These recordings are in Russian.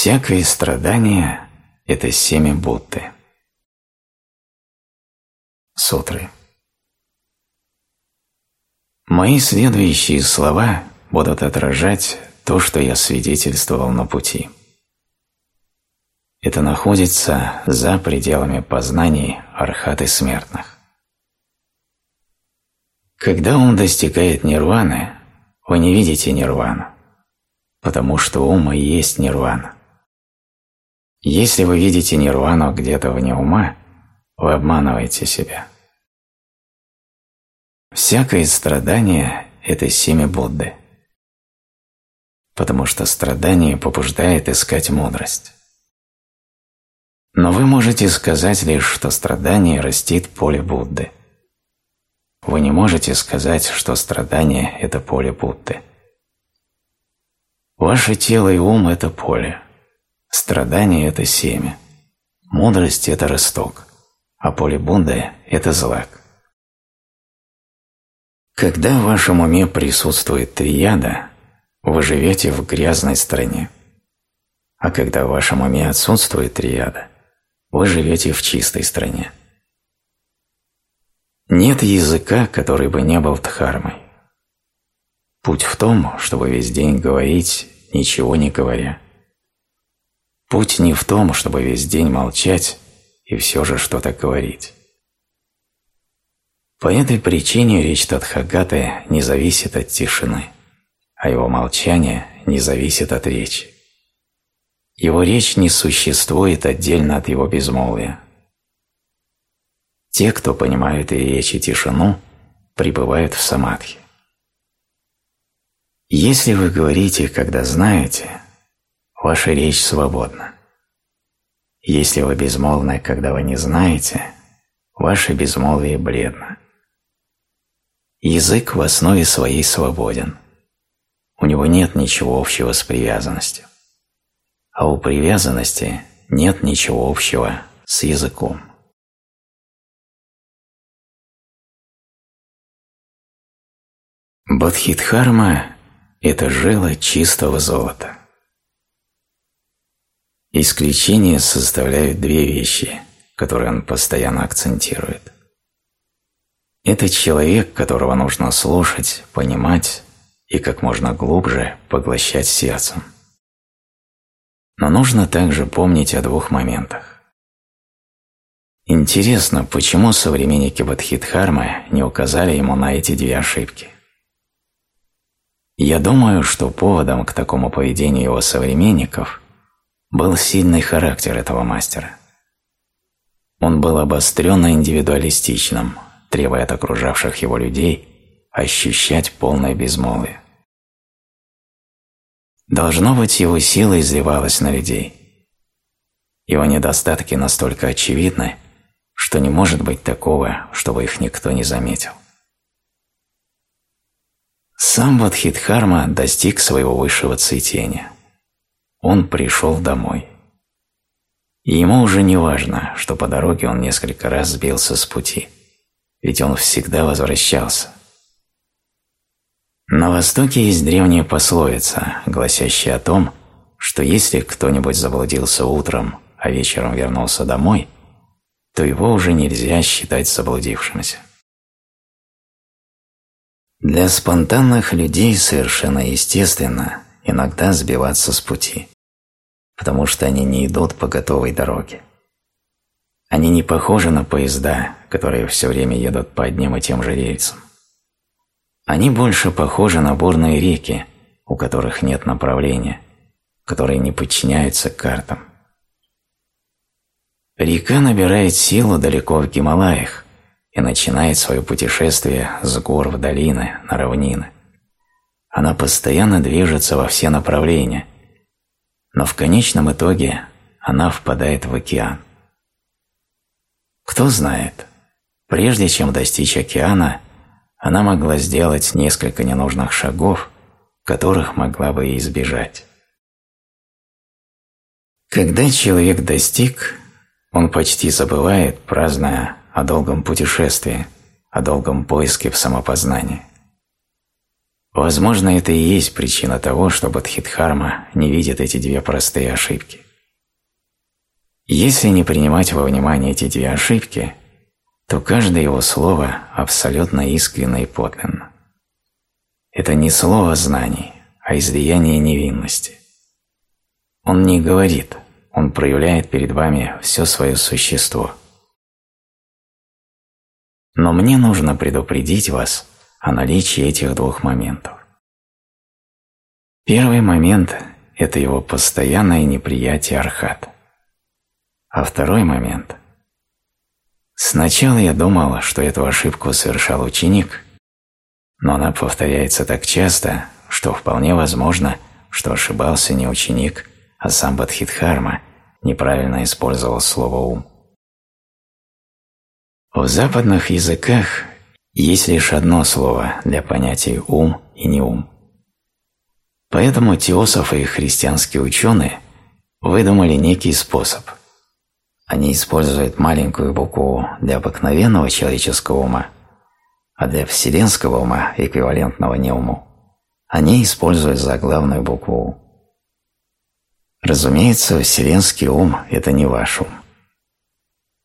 Всякое страдание – это семя Будды. Сутры. Мои следующие слова будут отражать то, что я свидетельствовал на пути. Это находится за пределами познаний архаты смертных. Когда он достигает нирваны, вы не видите нирвану, потому что ум и есть нирвана. Если вы видите нирвану где-то вне ума, вы обманываете себя. Всякое страдание – это семя Будды, потому что страдание побуждает искать мудрость. Но вы можете сказать лишь, что страдание растит поле Будды. Вы не можете сказать, что страдание – это поле Будды. Ваше тело и ум – это поле. Страдание – это семя. Мудрость – это росток. А поле Будды – это злак. Когда в вашем уме присутствует трияда, вы живете в грязной стране. А когда в вашем уме отсутствует трияда, вы живете в чистой стране. Нет языка, который бы не был дхармой. Путь в том, чтобы весь день говорить, ничего не говоря. Путь не в том, чтобы весь день молчать и все же что-то говорить. По этой причине речь Тадхагаты не зависит от тишины, а его молчание не зависит от речи. Его речь не существует отдельно от его безмолвия. Те, кто понимают и речь, и тишину, пребывают в самадхи. Если вы говорите, когда знаете, ваша речь свободна. Если вы безмолвны, когда вы не знаете, ваше безмолвие бледно. Язык в основе своей свободен. У него нет ничего общего с привязанностью а у привязанности нет ничего общего с языком. Бодхидхарма – это жила чистого золота. Исключение составляют две вещи, которые он постоянно акцентирует. Это человек, которого нужно слушать, понимать и как можно глубже поглощать сердцем. Но нужно также помнить о двух моментах. Интересно, почему современники Бадхидхармы не указали ему на эти две ошибки? Я думаю, что поводом к такому поведению его современников был сильный характер этого мастера. Он был обостренно индивидуалистичным, требуя от окружавших его людей ощущать полное безмолвие. Должно быть, его сила изливалась на людей. Его недостатки настолько очевидны, что не может быть такого, чтобы их никто не заметил. Сам Вадхидхарма достиг своего высшего цветения. Он пришел домой. И ему уже не важно, что по дороге он несколько раз сбился с пути, ведь он всегда возвращался, на Востоке есть древняя пословица, гласящая о том, что если кто-нибудь заблудился утром, а вечером вернулся домой, то его уже нельзя считать заблудившимся. Для спонтанных людей совершенно естественно иногда сбиваться с пути, потому что они не идут по готовой дороге. Они не похожи на поезда, которые все время едут по одним и тем же рельсам. Они больше похожи на бурные реки, у которых нет направления, которые не подчиняются картам. Река набирает силу далеко в Гималаях и начинает свое путешествие с гор в долины, на равнины. Она постоянно движется во все направления, но в конечном итоге она впадает в океан. Кто знает, прежде чем достичь океана – она могла сделать несколько ненужных шагов, которых могла бы избежать. Когда человек достиг, он почти забывает, праздная о долгом путешествии, о долгом поиске в самопознании. Возможно, это и есть причина того, что Бодхидхарма не видит эти две простые ошибки. Если не принимать во внимание эти две ошибки, то каждое его слово абсолютно искренно и подлинно. Это не слово знаний, а излияние невинности. Он не говорит, он проявляет перед вами все свое существо. Но мне нужно предупредить вас о наличии этих двух моментов. Первый момент – это его постоянное неприятие архат. А второй момент – сначала я думал, что эту ошибку совершал ученик, но она повторяется так часто, что вполне возможно, что ошибался не ученик, а сам Бадхидхарма неправильно использовал слово «ум». В западных языках есть лишь одно слово для понятий «ум» и «не ум». Поэтому теософы и христианские ученые выдумали некий способ. Они используют маленькую букву для обыкновенного человеческого ума, а для вселенского ума, эквивалентного неуму, они используют заглавную букву «у». Разумеется, вселенский ум – это не ваш ум.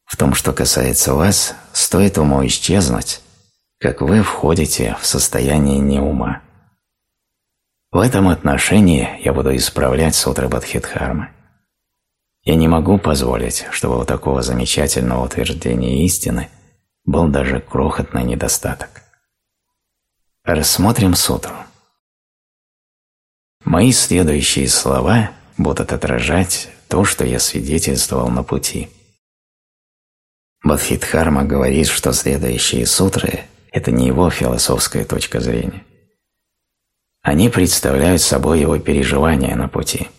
В том, что касается вас, стоит уму исчезнуть, как вы входите в состояние неума. В этом отношении я буду исправлять сутры Бадхидхармы. Я не могу позволить, чтобы у такого замечательного утверждения истины был даже крохотный недостаток. Рассмотрим сутру. Мои следующие слова будут отражать то, что я свидетельствовал на пути. Бадхидхарма говорит, что следующие сутры – это не его философская точка зрения. Они представляют собой его переживания на пути.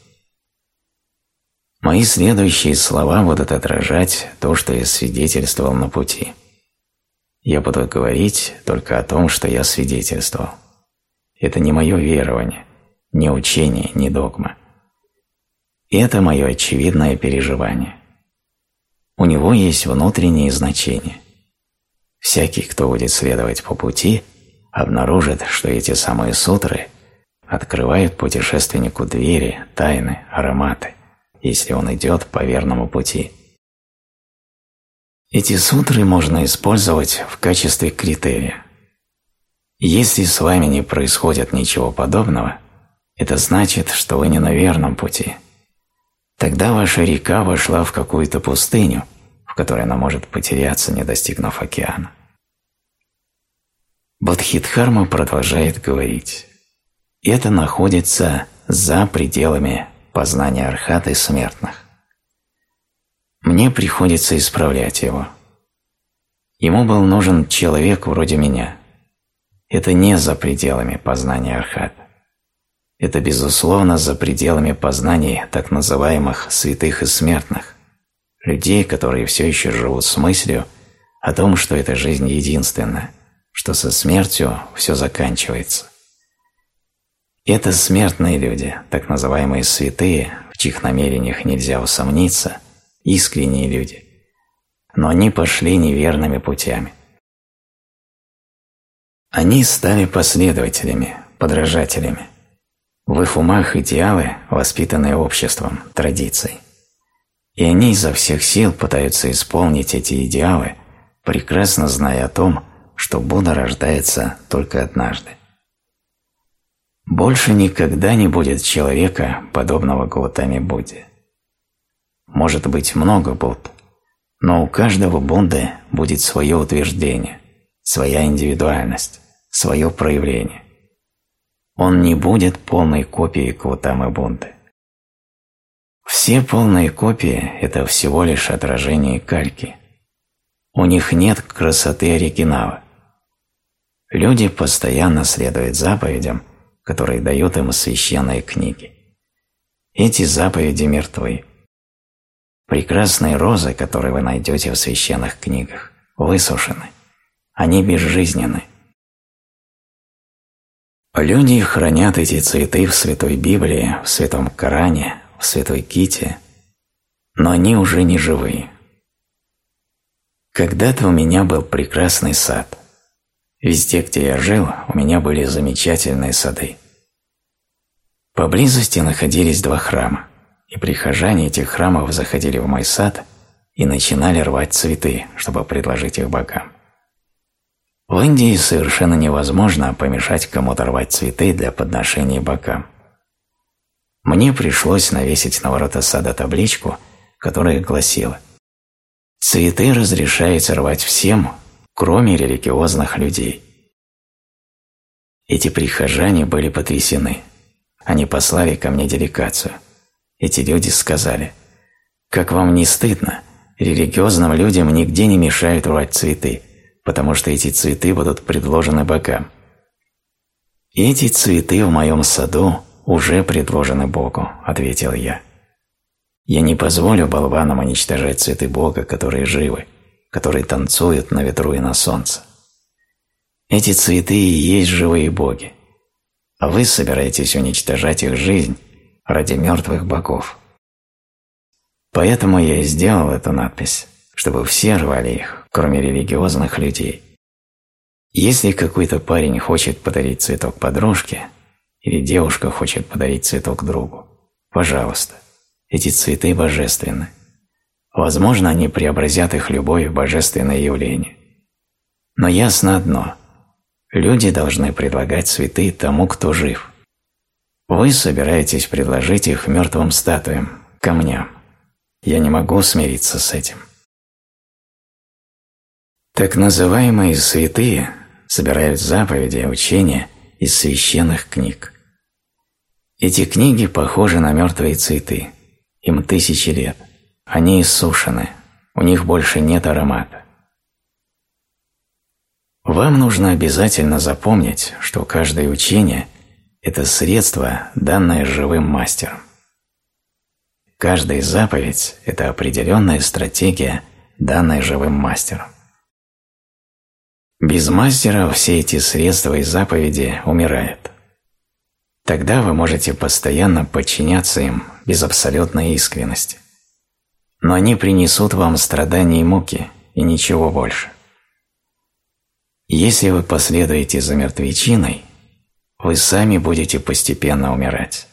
Мои следующие слова будут отражать то, что я свидетельствовал на пути. Я буду говорить только о том, что я свидетельствовал. Это не мое верование, не учение, не догма. Это мое очевидное переживание. У него есть внутреннее значение. Всякий, кто будет следовать по пути, обнаружит, что эти самые сутры открывают путешественнику двери, тайны, ароматы, если он идет по верному пути. Эти сутры можно использовать в качестве критерия. Если с вами не происходит ничего подобного, это значит, что вы не на верном пути. Тогда ваша река вошла в какую-то пустыню, в которой она может потеряться, не достигнув океана. Бодхидхарма продолжает говорить это находится за пределами познания архаты смертных. Мне приходится исправлять его. Ему был нужен человек вроде меня. Это не за пределами познания архата. Это, безусловно, за пределами познаний так называемых святых и смертных, людей, которые все еще живут с мыслью о том, что эта жизнь единственная, что со смертью все заканчивается. Это смертные люди, так называемые святые, в чьих намерениях нельзя усомниться, искренние люди. Но они пошли неверными путями. Они стали последователями, подражателями. В их умах идеалы, воспитанные обществом, традицией. И они изо всех сил пытаются исполнить эти идеалы, прекрасно зная о том, что Будда рождается только однажды. Больше никогда не будет человека, подобного Гаутаме Будде. Может быть много Будд, но у каждого Будды будет свое утверждение, своя индивидуальность, свое проявление. Он не будет полной копией Гаутамы Будды. Все полные копии – это всего лишь отражение кальки. У них нет красоты оригинала. Люди постоянно следуют заповедям – которые дают им священные книги. Эти заповеди мертвы. Прекрасные розы, которые вы найдете в священных книгах, высушены. Они безжизненны. Люди хранят эти цветы в Святой Библии, в Святом Коране, в Святой Ките, но они уже не живые. Когда-то у меня был прекрасный сад. Везде, где я жил, у меня были замечательные сады. Поблизости находились два храма, и прихожане этих храмов заходили в мой сад и начинали рвать цветы, чтобы предложить их богам. В Индии совершенно невозможно помешать кому-то рвать цветы для подношения богам. Мне пришлось навесить на ворота сада табличку, которая гласила «Цветы разрешается рвать всем, кроме религиозных людей». Эти прихожане были потрясены. Они послали ко мне делегацию. Эти люди сказали «Как вам не стыдно? Религиозным людям нигде не мешают рвать цветы, потому что эти цветы будут предложены богам». «Эти цветы в моем саду уже предложены Богу», – ответил я. «Я не позволю болванам уничтожать цветы Бога, которые живы, которые танцуют на ветру и на солнце. Эти цветы и есть живые боги, а вы собираетесь уничтожать их жизнь ради мертвых богов». Поэтому я и сделал эту надпись, чтобы все рвали их, кроме религиозных людей. Если какой-то парень хочет подарить цветок подружке, или девушка хочет подарить цветок другу, пожалуйста, эти цветы божественны. Возможно, они преобразят их любовь в божественное явление. Но ясно одно – люди должны предлагать цветы тому, кто жив. Вы собираетесь предложить их мертвым статуям, камням. Я не могу смириться с этим. Так называемые святые собирают заповеди, учения из священных книг. Эти книги похожи на мертвые цветы. Им тысячи лет. Они иссушены. У них больше нет аромата. Вам нужно обязательно запомнить, что каждое учение – это средство, данное живым мастером. Каждая заповедь – это определенная стратегия, данная живым мастером. Без мастера все эти средства и заповеди умирают. Тогда вы можете постоянно подчиняться им без абсолютной искренности. Но они принесут вам страдания и муки, и ничего больше. Если вы последуете за мертвечиной, вы сами будете постепенно умирать.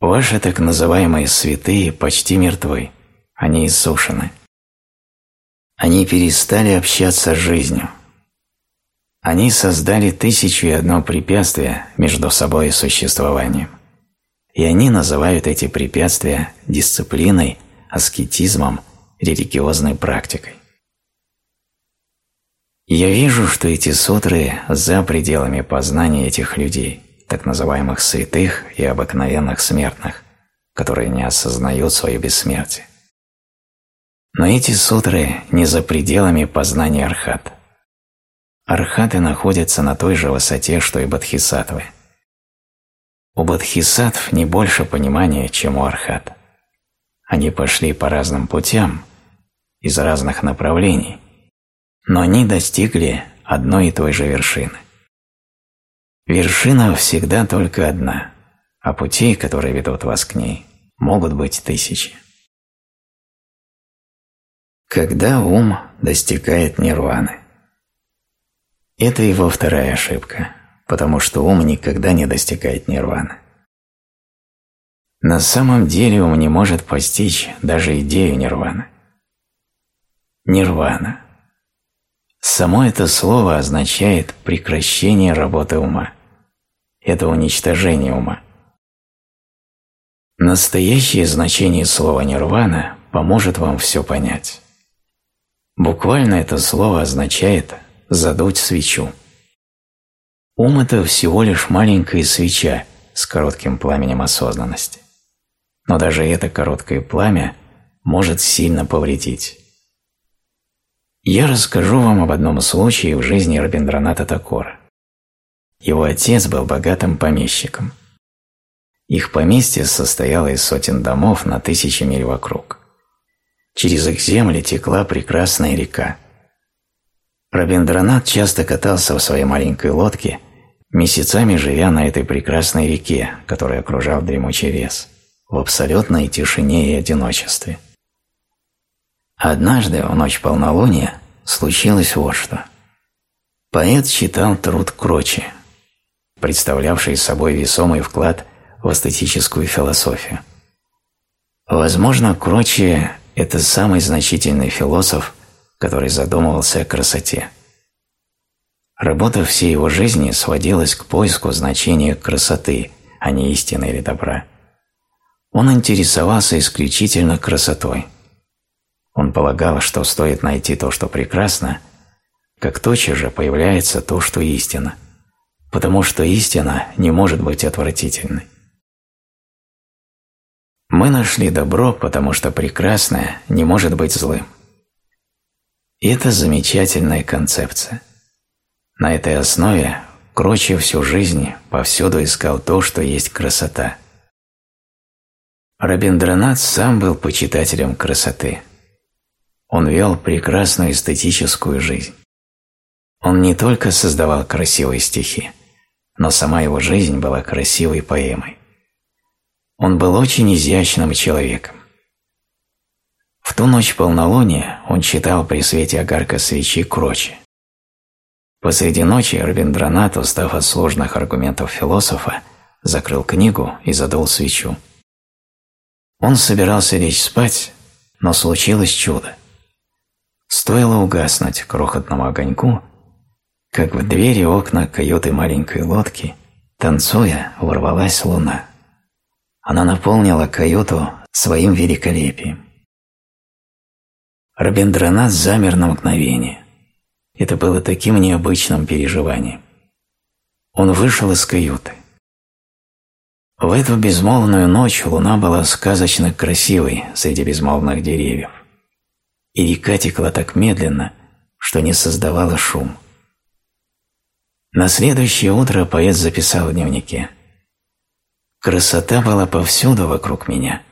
Ваши так называемые святые почти мертвы, они иссушены. Они перестали общаться с жизнью – они создали тысячу и одно препятствие между собой и существованием. И они называют эти препятствия дисциплиной, аскетизмом, религиозной практикой. Я вижу, что эти сутры за пределами познания этих людей, так называемых святых и обыкновенных смертных, которые не осознают свое бессмертие. Но эти сутры не за пределами познания Архата. Архаты находятся на той же высоте, что и бодхисаттвы. У бодхисаттв не больше понимания, чем у архат. Они пошли по разным путям, из разных направлений, но они достигли одной и той же вершины. Вершина всегда только одна, а путей, которые ведут вас к ней, могут быть тысячи. Когда ум достигает нирваны? Это его вторая ошибка, потому что ум никогда не достигает нирваны. На самом деле ум не может постичь даже идею нирваны. Нирвана. Само это слово означает прекращение работы ума. Это уничтожение ума. Настоящее значение слова «нирвана» поможет вам все понять. Буквально это слово означает задуть свечу. Ум – это всего лишь маленькая свеча с коротким пламенем осознанности. Но даже это короткое пламя может сильно повредить. Я расскажу вам об одном случае в жизни Рабиндраната Такора. Его отец был богатым помещиком. Их поместье состояло из сотен домов на тысячи миль вокруг. Через их земли текла прекрасная река – Рабиндранат часто катался в своей маленькой лодке, месяцами живя на этой прекрасной реке, которая окружал дремучий лес, в абсолютной тишине и одиночестве. Однажды, в ночь полнолуния, случилось вот что. Поэт читал труд Крочи, представлявший собой весомый вклад в эстетическую философию. Возможно, Крочи – это самый значительный философ, который задумывался о красоте. Работа всей его жизни сводилась к поиску значения красоты, а не истины или добра. Он интересовался исключительно красотой. Он полагал, что стоит найти то, что прекрасно, как тотчас же появляется то, что истина, потому что истина не может быть отвратительной. Мы нашли добро, потому что прекрасное не может быть злым. И это замечательная концепция. На этой основе Крочи всю жизнь повсюду искал то, что есть красота. Рабиндранат сам был почитателем красоты. Он вел прекрасную эстетическую жизнь. Он не только создавал красивые стихи, но сама его жизнь была красивой поэмой. Он был очень изящным человеком. В ту ночь полнолуния он читал при свете огарка свечи Крочи. Посреди ночи Рабиндранат, устав от сложных аргументов философа, закрыл книгу и задул свечу. Он собирался лечь спать, но случилось чудо. Стоило угаснуть крохотному огоньку, как в двери окна каюты маленькой лодки, танцуя, ворвалась луна. Она наполнила каюту своим великолепием. Рабиндранат замер на мгновение. Это было таким необычным переживанием. Он вышел из каюты. В эту безмолвную ночь луна была сказочно красивой среди безмолвных деревьев, и река текла так медленно, что не создавала шум. На следующее утро поэт записал в дневнике «Красота была повсюду вокруг меня,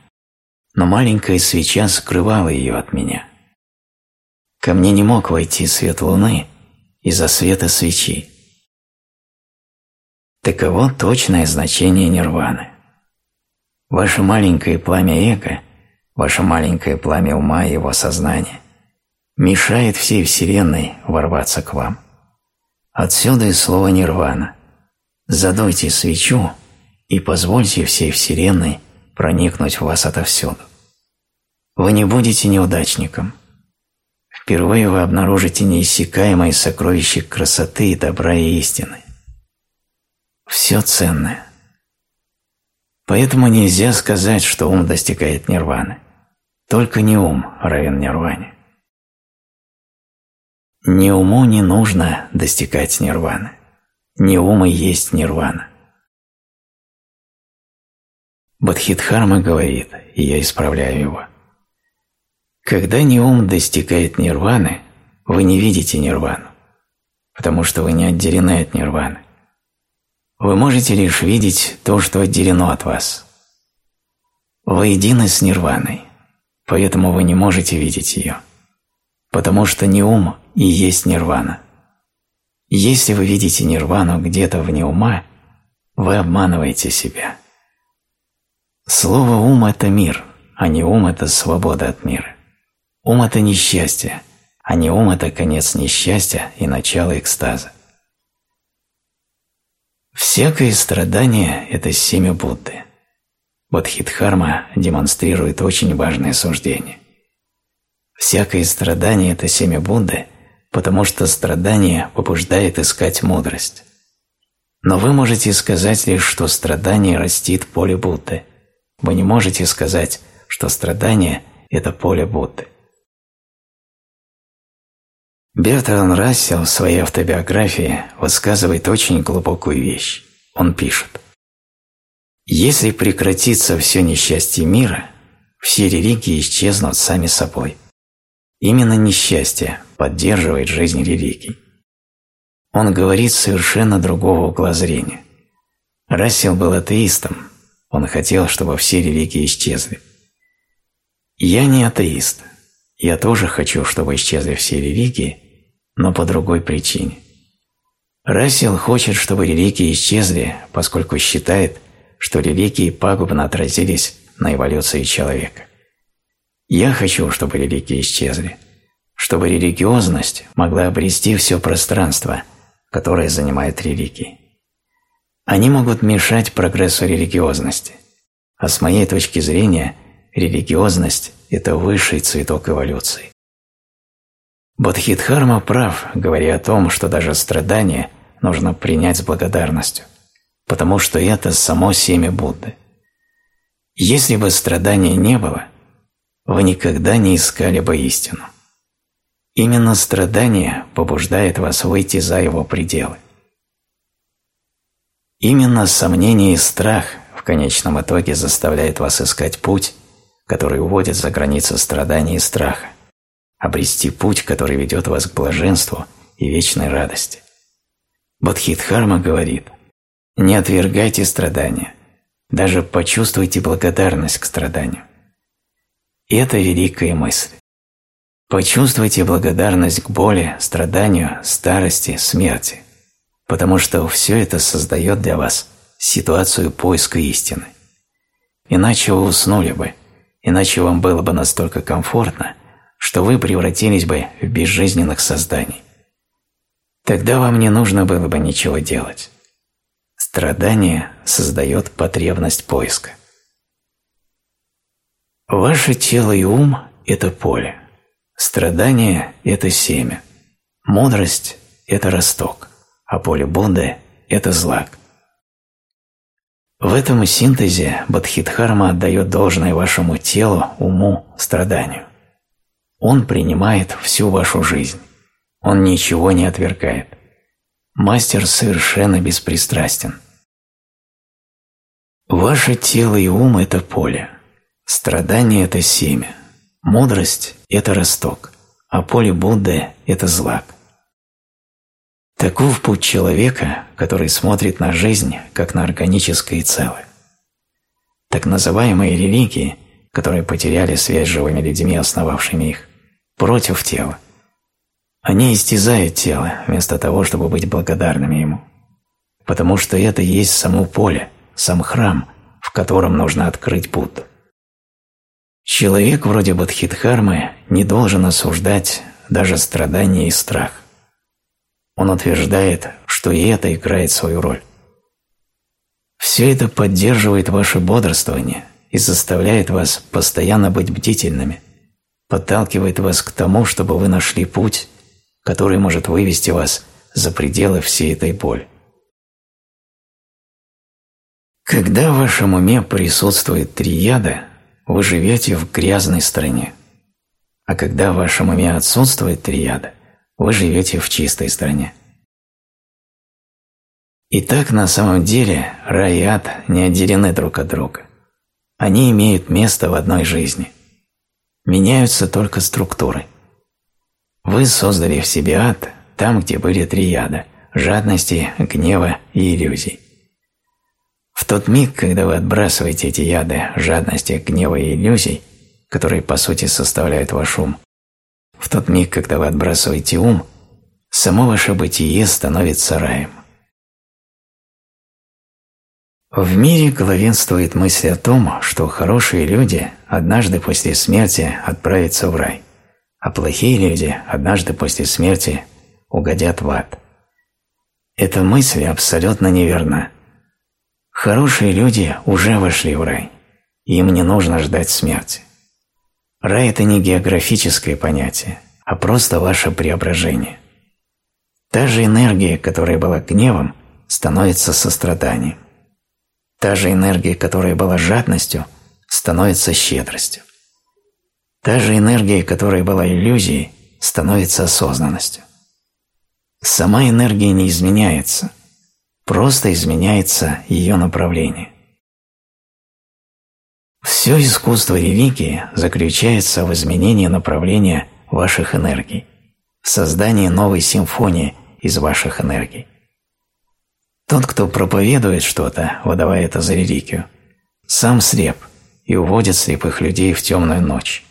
но маленькая свеча скрывала ее от меня. Ко мне не мог войти свет луны из-за света свечи. Таково точное значение нирваны. Ваше маленькое пламя эго, ваше маленькое пламя ума и его сознания мешает всей Вселенной ворваться к вам. Отсюда и слово нирвана. Задуйте свечу и позвольте всей Вселенной проникнуть в вас отовсюду. Вы не будете неудачником – впервые вы обнаружите неиссякаемое сокровище красоты, добра и истины. Все ценное. Поэтому нельзя сказать, что ум достигает нирваны. Только не ум равен нирване. Ни уму не нужно достигать нирваны. Не ум и есть нирвана. Бадхидхарма говорит, и я исправляю его – когда не ум достигает нирваны, вы не видите нирвану, потому что вы не отделены от нирваны. Вы можете лишь видеть то, что отделено от вас. Вы едины с нирваной, поэтому вы не можете видеть ее, потому что не ум и есть нирвана. Если вы видите нирвану где-то вне ума, вы обманываете себя. Слово «ум» – это мир, а не ум – это свобода от мира. Ум – это несчастье, а не ум – это конец несчастья и начало экстаза. Всякое страдание – это семя Будды. Бодхидхарма демонстрирует очень важное суждение. Всякое страдание – это семя Будды, потому что страдание побуждает искать мудрость. Но вы можете сказать лишь, что страдание растит поле Будды. Вы не можете сказать, что страдание – это поле Будды. Бертран Рассел в своей автобиографии высказывает очень глубокую вещь. Он пишет «Если прекратится все несчастье мира, все религии исчезнут сами собой. Именно несчастье поддерживает жизнь религий. Он говорит совершенно другого угла зрения. Рассел был атеистом, он хотел, чтобы все религии исчезли. Я не атеист, я тоже хочу, чтобы исчезли все религии, но по другой причине. Рассел хочет, чтобы религии исчезли, поскольку считает, что религии пагубно отразились на эволюции человека. Я хочу, чтобы религии исчезли, чтобы религиозность могла обрести все пространство, которое занимает религии. Они могут мешать прогрессу религиозности, а с моей точки зрения религиозность – это высший цветок эволюции. Бодхидхарма прав, говоря о том, что даже страдания нужно принять с благодарностью, потому что это само семя Будды. Если бы страдания не было, вы никогда не искали бы истину. Именно страдание побуждает вас выйти за его пределы. Именно сомнение и страх в конечном итоге заставляет вас искать путь, который уводит за границы страданий и страха, обрести путь, который ведет вас к блаженству и вечной радости. Бодхидхарма говорит, не отвергайте страдания, даже почувствуйте благодарность к страданию. это великая мысль. Почувствуйте благодарность к боли, страданию, старости, смерти, потому что все это создает для вас ситуацию поиска истины. Иначе вы уснули бы, иначе вам было бы настолько комфортно, что вы превратились бы в безжизненных созданий. Тогда вам не нужно было бы ничего делать. Страдание создает потребность поиска. Ваше тело и ум – это поле. Страдание – это семя, мудрость – это росток, а поле Будды – это злак. В этом синтезе Бадхидхарма отдает должное вашему телу, уму, страданию. Он принимает всю вашу жизнь. Он ничего не отвергает. Мастер совершенно беспристрастен. Ваше тело и ум – это поле. Страдание – это семя. Мудрость – это росток, а поле Будды – это злак. Таков путь человека, который смотрит на жизнь как на органическое целое. Так называемые религии, которые потеряли связь с живыми людьми, основавшими их, против тела. Они истязают тело, вместо того, чтобы быть благодарными ему. Потому что это есть само поле, сам храм, в котором нужно открыть Будду. Человек вроде Бодхидхармы не должен осуждать даже страдания и страх. Он утверждает, что и это играет свою роль. Все это поддерживает ваше бодрствование и заставляет вас постоянно быть бдительными, подталкивает вас к тому, чтобы вы нашли путь, который может вывести вас за пределы всей этой боли. Когда в вашем уме присутствует три яда, вы живете в грязной стране. А когда в вашем уме отсутствует триада, вы живете в чистой стране. Итак, на самом деле рай и ад не отделены друг от друга. Они имеют место в одной жизни. Меняются только структуры. Вы создали в себе ад там, где были три яда – жадности, гнева и иллюзий. В тот миг, когда вы отбрасываете эти яды жадности, гнева и иллюзий, которые по сути составляют ваш ум, в тот миг, когда вы отбрасываете ум, само ваше бытие становится раем. В мире главенствует мысль о том, что хорошие люди однажды после смерти отправятся в рай, а плохие люди однажды после смерти угодят в ад. Эта мысль абсолютно неверна. Хорошие люди уже вошли в рай. Им не нужно ждать смерти. Рай – это не географическое понятие, а просто ваше преображение. Та же энергия, которая была гневом, становится состраданием. Та же энергия, которая была жадностью, становится щедростью. Та же энергия, которая была иллюзией, становится осознанностью. Сама энергия не изменяется, просто изменяется ее направление. Все искусство религии заключается в изменении направления ваших энергий, в создании новой симфонии из ваших энергий. Тот, кто проповедует что-то, выдавая это за религию, сам слеп и уводит слепых людей в темную ночь.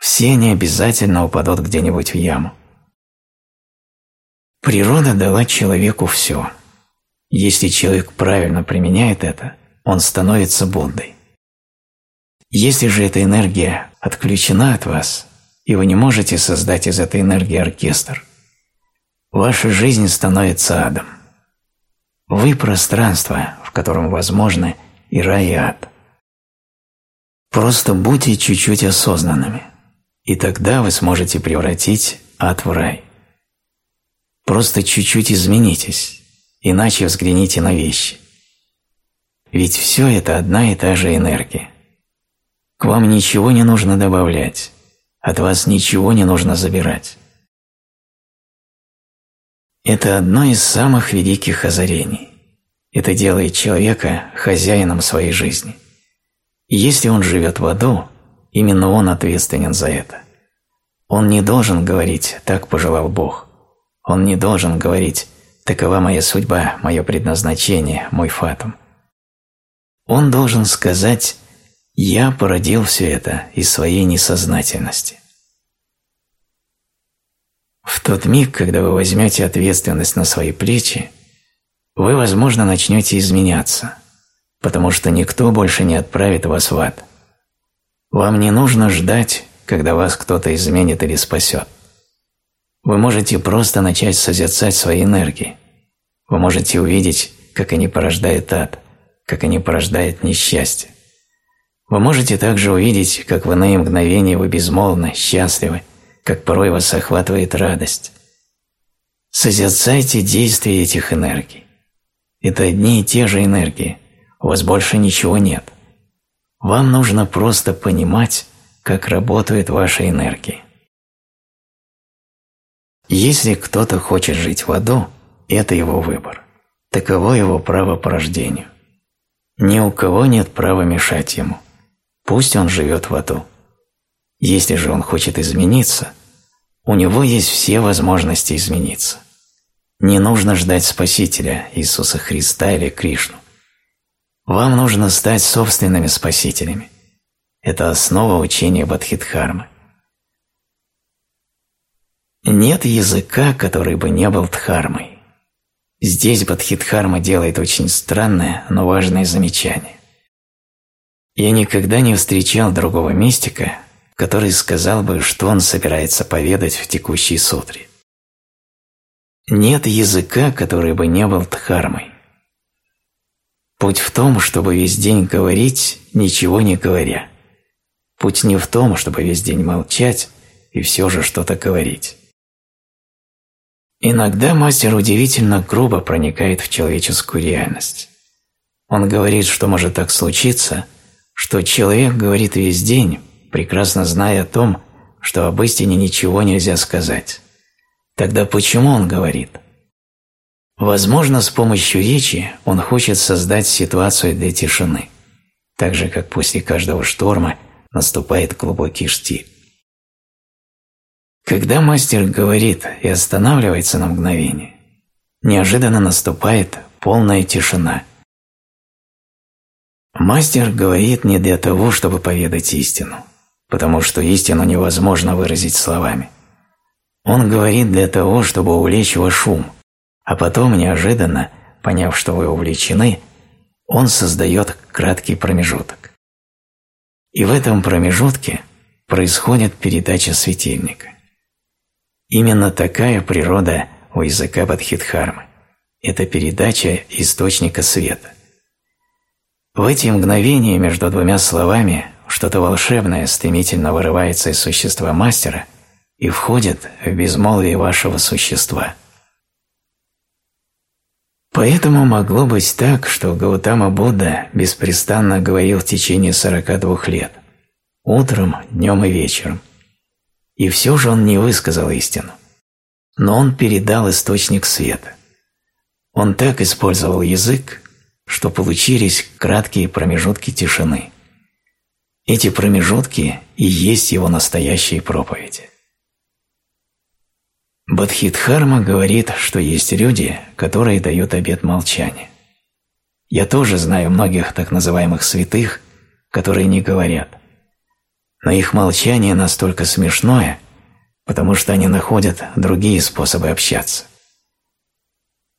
Все они обязательно упадут где-нибудь в яму. Природа дала человеку все – если человек правильно применяет это, он становится Буддой. Если же эта энергия отключена от вас, и вы не можете создать из этой энергии оркестр, ваша жизнь становится адом. Вы – пространство, в котором возможны и рай, и ад. Просто будьте чуть-чуть осознанными, и тогда вы сможете превратить ад в рай. Просто чуть-чуть изменитесь, иначе взгляните на вещи. Ведь все это одна и та же энергия. К вам ничего не нужно добавлять, от вас ничего не нужно забирать. Это одно из самых великих озарений. Это делает человека хозяином своей жизни. И если он живет в аду, именно он ответственен за это. Он не должен говорить «так пожелал Бог». Он не должен говорить «такова моя судьба, мое предназначение, мой фатум». Он должен сказать «я породил все это из своей несознательности». В тот миг, когда вы возьмете ответственность на свои плечи, вы, возможно, начнете изменяться, потому что никто больше не отправит вас в ад. Вам не нужно ждать, когда вас кто-то изменит или спасет. Вы можете просто начать созерцать свои энергии. Вы можете увидеть, как они порождают ад, как они порождают несчастье. Вы можете также увидеть, как в иные мгновения вы безмолвны, счастливы, как порой вас охватывает радость. Созерцайте действия этих энергий. Это одни и те же энергии, у вас больше ничего нет. Вам нужно просто понимать, как работают ваши энергии. Если кто-то хочет жить в аду, это его выбор. Таково его право по рождению. Ни у кого нет права мешать ему. Пусть он живет в аду. Если же он хочет измениться, у него есть все возможности измениться. Не нужно ждать Спасителя, Иисуса Христа или Кришну. Вам нужно стать собственными спасителями. Это основа учения Бадхидхармы. Нет языка, который бы не был дхармой. Здесь Бадхидхарма делает очень странное, но важное замечание. Я никогда не встречал другого мистика, который сказал бы, что он собирается поведать в текущей сутре. Нет языка, который бы не был дхармой. Путь в том, чтобы весь день говорить, ничего не говоря. Путь не в том, чтобы весь день молчать и все же что-то говорить. Иногда мастер удивительно грубо проникает в человеческую реальность. Он говорит, что может так случиться, что человек говорит весь день, прекрасно зная о том, что об истине ничего нельзя сказать. Тогда почему он говорит? Возможно, с помощью речи он хочет создать ситуацию для тишины, так же, как после каждого шторма – наступает глубокий штиль. Когда мастер говорит и останавливается на мгновение, неожиданно наступает полная тишина. Мастер говорит не для того, чтобы поведать истину, потому что истину невозможно выразить словами. Он говорит для того, чтобы увлечь ваш шум, а потом неожиданно, поняв, что вы увлечены, он создает краткий промежуток. И в этом промежутке происходит передача светильника. Именно такая природа у языка Бадхидхармы. Это передача источника света. В эти мгновения между двумя словами что-то волшебное стремительно вырывается из существа мастера и входит в безмолвие вашего существа. Поэтому могло быть так, что Гаутама Будда беспрестанно говорил в течение 42 лет, утром, днем и вечером. И все же он не высказал истину. Но он передал источник света. Он так использовал язык, что получились краткие промежутки тишины. Эти промежутки и есть его настоящие проповеди. Бадхидхарма говорит, что есть люди, которые дают обет молчания. Я тоже знаю многих так называемых святых, которые не говорят. Но их молчание настолько смешное, потому что они находят другие способы общаться.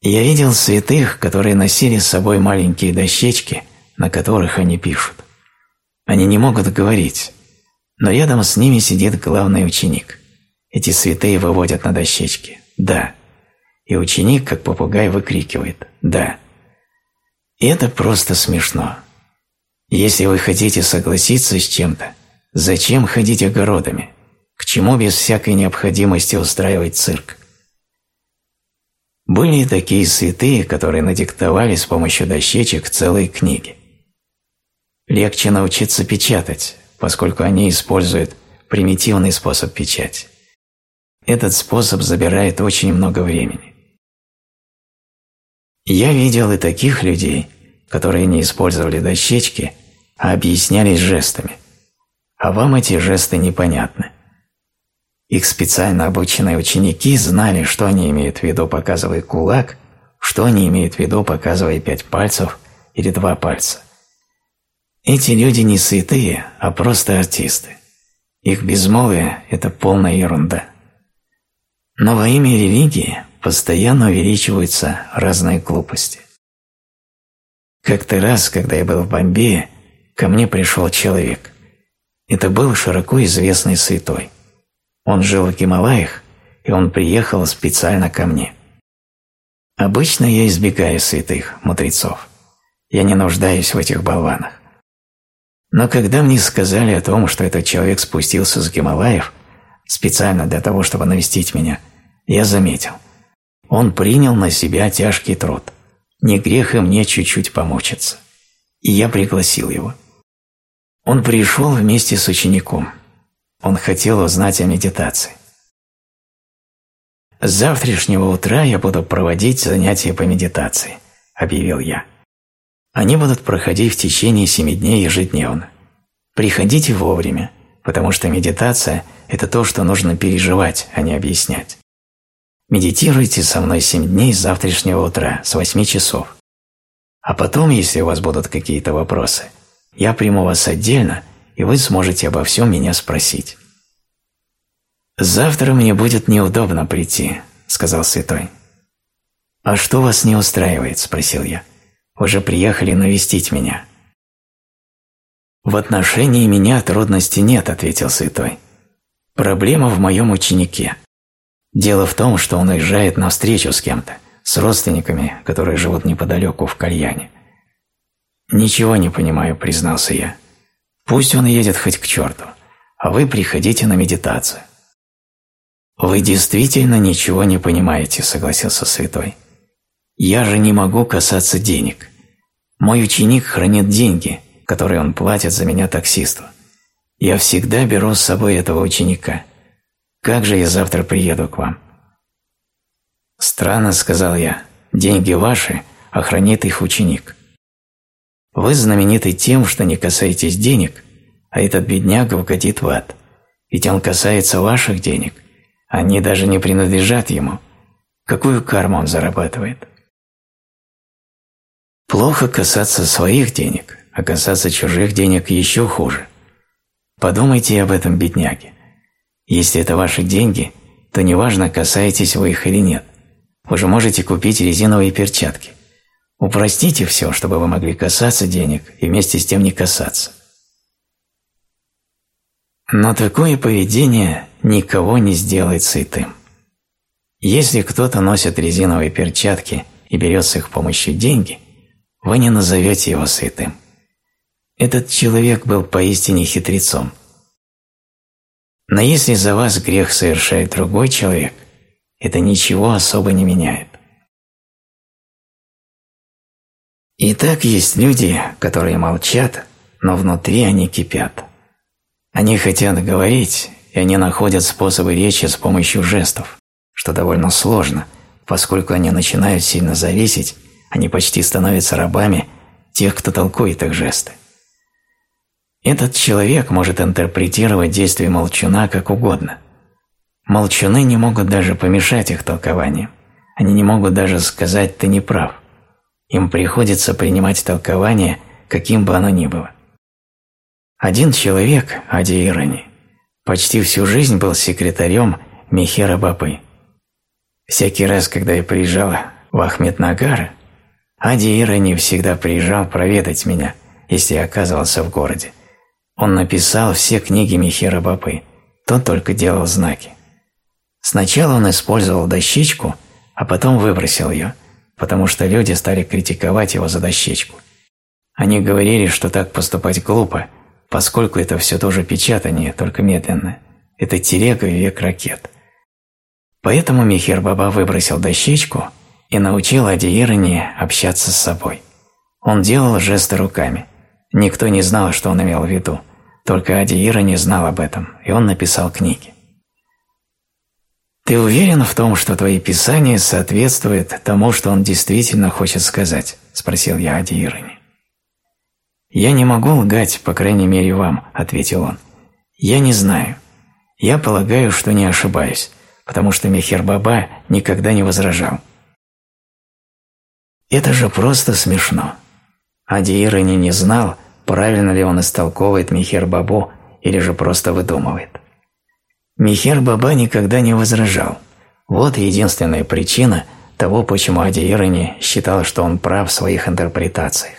Я видел святых, которые носили с собой маленькие дощечки, на которых они пишут. Они не могут говорить, но рядом с ними сидит главный ученик – эти святые выводят на дощечке. Да. и ученик, как попугай, выкрикивает «Да». И это просто смешно. Если вы хотите согласиться с чем-то, зачем ходить огородами? К чему без всякой необходимости устраивать цирк? Были и такие святые, которые надиктовали с помощью дощечек целые книги. Легче научиться печатать, поскольку они используют примитивный способ печати. Этот способ забирает очень много времени. Я видел и таких людей, которые не использовали дощечки, а объяснялись жестами. А вам эти жесты непонятны. Их специально обученные ученики знали, что они имеют в виду, показывая кулак, что они имеют в виду, показывая пять пальцев или два пальца. Эти люди не святые, а просто артисты. Их безмолвие – это полная ерунда. Но во имя религии постоянно увеличиваются разные глупости. Как-то раз, когда я был в Бомбее, ко мне пришел человек. Это был широко известный святой. Он жил в Гималаях, и он приехал специально ко мне. Обычно я избегаю святых, мудрецов. Я не нуждаюсь в этих болванах. Но когда мне сказали о том, что этот человек спустился с Гималаев специально для того, чтобы навестить меня, я заметил. Он принял на себя тяжкий труд. Не грех и мне чуть-чуть помучиться. И я пригласил его. Он пришел вместе с учеником. Он хотел узнать о медитации. «С завтрашнего утра я буду проводить занятия по медитации», – объявил я. «Они будут проходить в течение семи дней ежедневно. Приходите вовремя, потому что медитация – это то, что нужно переживать, а не объяснять. Медитируйте со мной семь дней с завтрашнего утра, с восьми часов. А потом, если у вас будут какие-то вопросы – я приму вас отдельно, и вы сможете обо всем меня спросить. «Завтра мне будет неудобно прийти», – сказал святой. «А что вас не устраивает?» – спросил я. «Уже приехали навестить меня». «В отношении меня трудностей нет», – ответил святой. «Проблема в моем ученике. Дело в том, что он уезжает на встречу с кем-то, с родственниками, которые живут неподалеку в Кальяне. «Ничего не понимаю», – признался я. «Пусть он едет хоть к черту, а вы приходите на медитацию». «Вы действительно ничего не понимаете», – согласился святой. «Я же не могу касаться денег. Мой ученик хранит деньги, которые он платит за меня таксисту. Я всегда беру с собой этого ученика. Как же я завтра приеду к вам?» «Странно», – сказал я, – «деньги ваши, а хранит их ученик». Вы знамениты тем, что не касаетесь денег, а этот бедняга угодит в ад. Ведь он касается ваших денег. Они даже не принадлежат ему. Какую карму он зарабатывает? Плохо касаться своих денег, а касаться чужих денег еще хуже. Подумайте об этом, бедняге. Если это ваши деньги, то неважно, касаетесь вы их или нет. Вы же можете купить резиновые перчатки – Упростите все, чтобы вы могли касаться денег и вместе с тем не касаться. Но такое поведение никого не сделает сытым. Если кто-то носит резиновые перчатки и берет с их помощью деньги, вы не назовете его сытым. Этот человек был поистине хитрецом. Но если за вас грех совершает другой человек, это ничего особо не меняет. И так есть люди, которые молчат, но внутри они кипят. Они хотят говорить, и они находят способы речи с помощью жестов, что довольно сложно, поскольку они начинают сильно зависеть, они почти становятся рабами тех, кто толкует их жесты. Этот человек может интерпретировать действия молчуна как угодно. Молчуны не могут даже помешать их толкованиям. Они не могут даже сказать «ты не прав». Им приходится принимать толкование, каким бы оно ни было. Один человек, Ади Ирани, почти всю жизнь был секретарем Михера Бабы. Всякий раз, когда я приезжал в Ахмеднагар, Ади Ирани всегда приезжал проведать меня, если я оказывался в городе. Он написал все книги Михера Бабы, тот только делал знаки. Сначала он использовал дощечку, а потом выбросил ее, потому что люди стали критиковать его за дощечку. Они говорили, что так поступать глупо, поскольку это все тоже печатание, только медленное. Это телега и век ракет. Поэтому Михер Баба выбросил дощечку и научил Адиирани общаться с собой. Он делал жесты руками. Никто не знал, что он имел в виду. Только Адиира не знал об этом, и он написал книги. «Ты уверен в том, что твои писания соответствуют тому, что он действительно хочет сказать?» – спросил я Адиирани. «Я не могу лгать, по крайней мере, вам», – ответил он. «Я не знаю. Я полагаю, что не ошибаюсь, потому что Мехер Баба никогда не возражал». Это же просто смешно. Адиирани не знал, правильно ли он истолковывает Мехер Бабу или же просто выдумывает. Михер Баба никогда не возражал. Вот единственная причина того, почему Адиирани считал, что он прав в своих интерпретациях.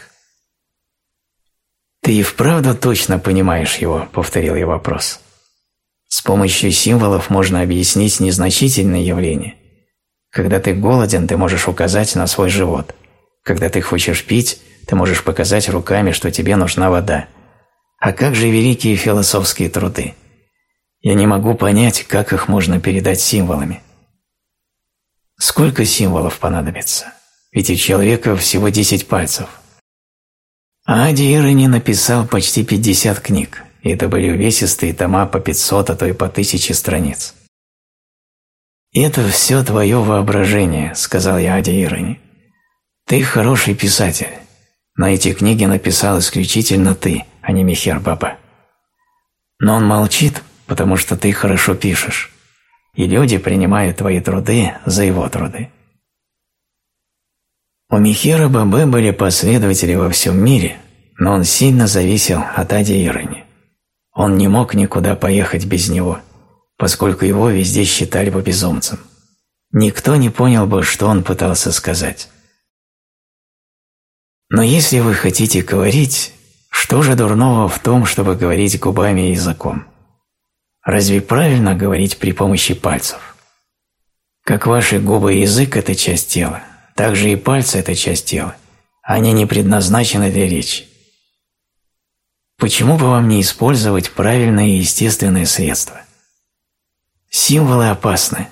«Ты и вправду точно понимаешь его?» – повторил я вопрос. С помощью символов можно объяснить незначительные явления. Когда ты голоден, ты можешь указать на свой живот. Когда ты хочешь пить, ты можешь показать руками, что тебе нужна вода. А как же великие философские труды? Я не могу понять, как их можно передать символами. Сколько символов понадобится? Ведь у человека всего 10 пальцев. А Ади написал почти 50 книг, и это были увесистые тома по 500, а то и по 1000 страниц. «Это все твое воображение», — сказал я Ади Ирони. «Ты хороший писатель, но эти книги написал исключительно ты, а не Михер Баба». Но он молчит, потому что ты хорошо пишешь, и люди принимают твои труды за его труды. У Михера Бабе были последователи во всем мире, но он сильно зависел от Ади Ирони. Он не мог никуда поехать без него, поскольку его везде считали бы безумцем. Никто не понял бы, что он пытался сказать. Но если вы хотите говорить, что же дурного в том, чтобы говорить губами и языком? Разве правильно говорить при помощи пальцев? Как ваши губы и язык – это часть тела, так же и пальцы – это часть тела. Они не предназначены для речи. Почему бы вам не использовать правильные и естественные средства? Символы опасны.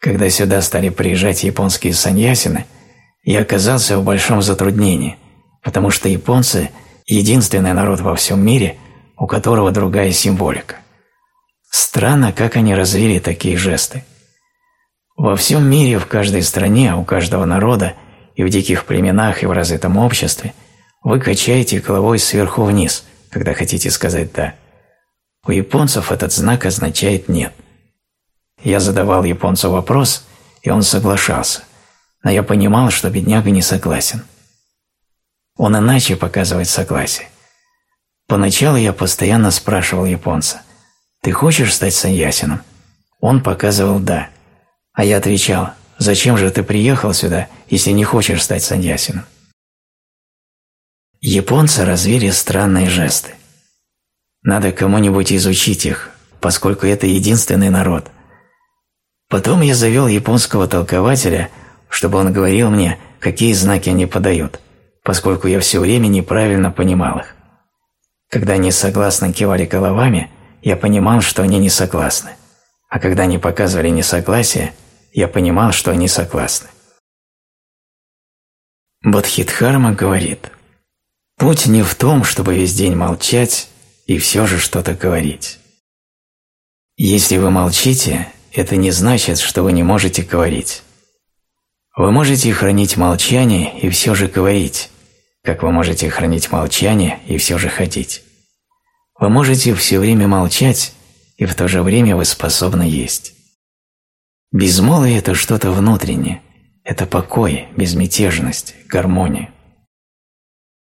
Когда сюда стали приезжать японские саньясины, я оказался в большом затруднении, потому что японцы – единственный народ во всем мире, у которого другая символика. Странно, как они развили такие жесты. Во всем мире, в каждой стране, у каждого народа, и в диких племенах, и в развитом обществе, вы качаете головой сверху вниз, когда хотите сказать «да». У японцев этот знак означает «нет». Я задавал японцу вопрос, и он соглашался, но я понимал, что бедняга не согласен. Он иначе показывает согласие. Поначалу я постоянно спрашивал японца – «Ты хочешь стать саньясином?» Он показывал «да». А я отвечал «Зачем же ты приехал сюда, если не хочешь стать саньясином?» Японцы развили странные жесты. Надо кому-нибудь изучить их, поскольку это единственный народ. Потом я завел японского толкователя, чтобы он говорил мне, какие знаки они подают, поскольку я все время неправильно понимал их. Когда они согласно кивали головами – я понимал, что они не согласны. А когда они показывали несогласие, я понимал, что они согласны. Бодхидхарма говорит, «Путь не в том, чтобы весь день молчать и все же что-то говорить. Если вы молчите, это не значит, что вы не можете говорить. Вы можете хранить молчание и все же говорить, как вы можете хранить молчание и все же ходить. Вы можете все время молчать, и в то же время вы способны есть. Безмолвие – это что-то внутреннее, это покой, безмятежность, гармония.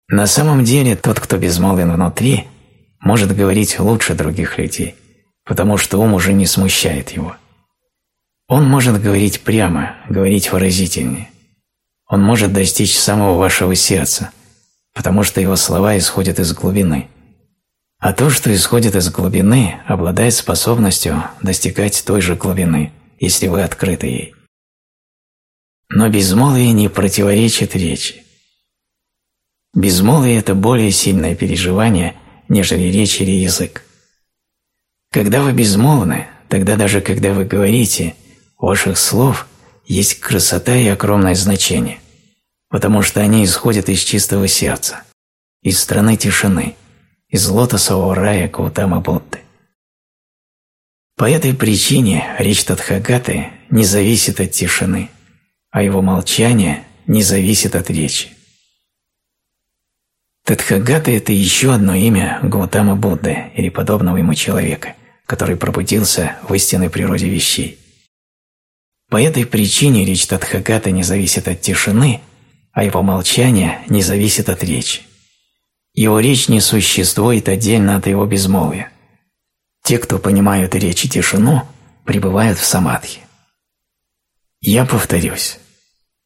На самом деле тот, кто безмолвен внутри, может говорить лучше других людей, потому что ум уже не смущает его. Он может говорить прямо, говорить выразительнее. Он может достичь самого вашего сердца, потому что его слова исходят из глубины – а то, что исходит из глубины, обладает способностью достигать той же глубины, если вы открыты ей. Но безмолвие не противоречит речи. Безмолвие – это более сильное переживание, нежели речь или язык. Когда вы безмолвны, тогда даже когда вы говорите, у ваших слов есть красота и огромное значение, потому что они исходят из чистого сердца, из страны тишины, из лотосового рая Каутама Будды. По этой причине речь Тадхагаты не зависит от тишины, а его молчание не зависит от речи. Тадхагата – это еще одно имя Гаутама Будды или подобного ему человека, который пробудился в истинной природе вещей. По этой причине речь Тадхагата не зависит от тишины, а его молчание не зависит от речи. Его речь не существует отдельно от его безмолвия. Те, кто понимают речь и тишину, пребывают в самадхи. Я повторюсь.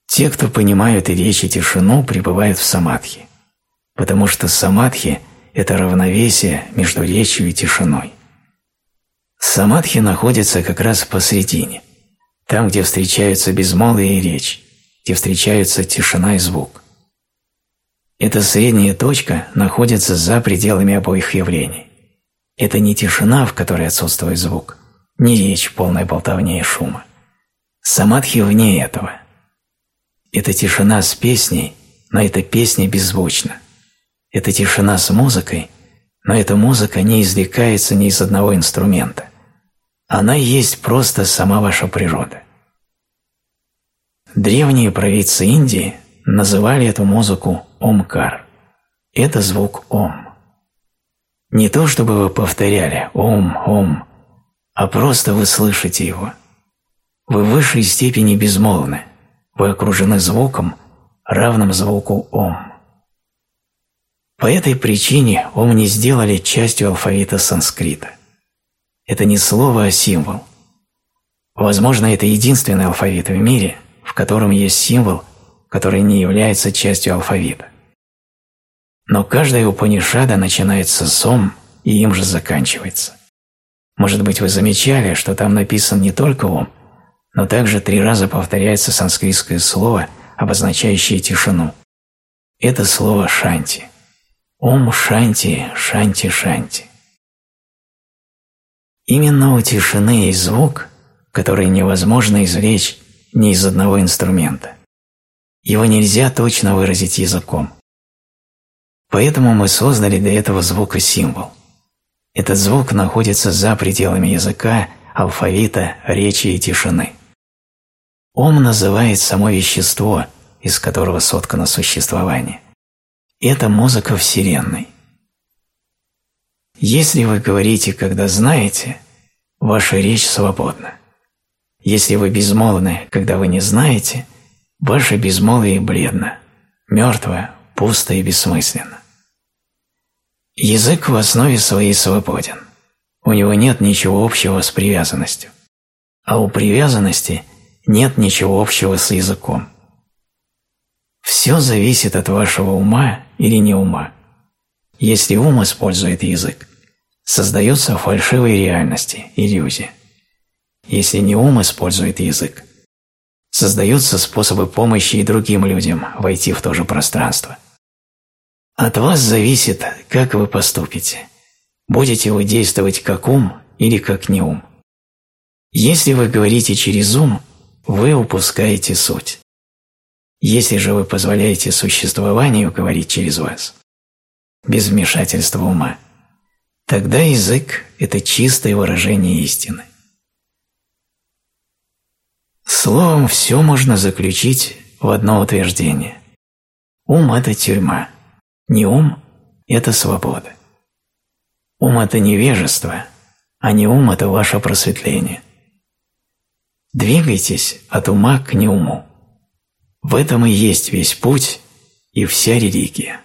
Те, кто понимают речь и тишину, пребывают в самадхи потому что самадхи – это равновесие между речью и тишиной. Самадхи находится как раз посредине, там, где встречаются безмолвие и речь, где встречаются тишина и звук. Эта средняя точка находится за пределами обоих явлений. Это не тишина, в которой отсутствует звук, не речь, полная болтовня и шума. Самадхи вне этого. Это тишина с песней, но эта песня беззвучна. Это тишина с музыкой, но эта музыка не извлекается ни из одного инструмента. Она есть просто сама ваша природа. Древние провидцы Индии называли эту музыку Омкар. Это звук Ом. Не то, чтобы вы повторяли Ом, Ом, а просто вы слышите его. Вы в высшей степени безмолвны, вы окружены звуком, равным звуку Ом. По этой причине ум не сделали частью алфавита санскрита. Это не слово, а символ. Возможно, это единственный алфавит в мире, в котором есть символ, который не является частью алфавита. Но каждая Упанишада начинается с «ом» и им же заканчивается. Может быть, вы замечали, что там написан не только «ом», но также три раза повторяется санскритское слово, обозначающее тишину. Это слово «шанти». Ом Шанти, Шанти, Шанти. Именно у тишины есть звук, который невозможно извлечь ни из одного инструмента. Его нельзя точно выразить языком. Поэтому мы создали для этого звука символ. Этот звук находится за пределами языка, алфавита, речи и тишины. Ом называет само вещество, из которого соткано существование – это музыка Вселенной. Если вы говорите, когда знаете, ваша речь свободна. Если вы безмолвны, когда вы не знаете, ваше безмолвие бледно, мертво, пусто и бессмысленно. Язык в основе своей свободен. У него нет ничего общего с привязанностью. А у привязанности нет ничего общего с языком. Все зависит от вашего ума или не ума. Если ум использует язык, создается фальшивая реальности, иллюзия. Если не ум использует язык, создаются способы помощи и другим людям войти в то же пространство. От вас зависит, как вы поступите. Будете вы действовать как ум или как не ум. Если вы говорите через ум, вы упускаете суть. Если же вы позволяете существованию говорить через вас, без вмешательства ума, тогда язык – это чистое выражение истины. Словом, все можно заключить в одно утверждение. Ум – это тюрьма, не ум – это свобода. Ум – это невежество, а не ум – это ваше просветление. Двигайтесь от ума к неуму. В этом и есть весь путь и вся религия.